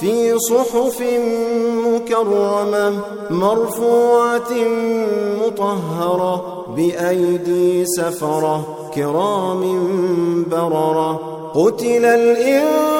في صحف مكرمة مرفوعة مطهرة بأيدي سفرة كرام بررة قتل الإنسان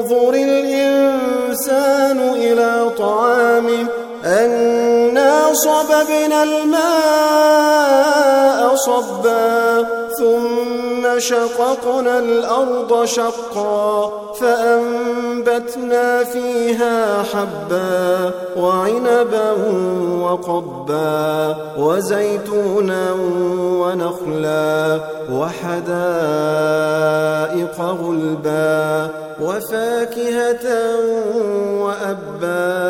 فلينظر الإنسان إلى طعامه أنا صببنا الماء صبا. ثم شققنا الأرض شقا فأنبتنا فيها حبا وعنبا وقبا وزيتونا ونخلا وحدائق غلبا وفاكهة وأبا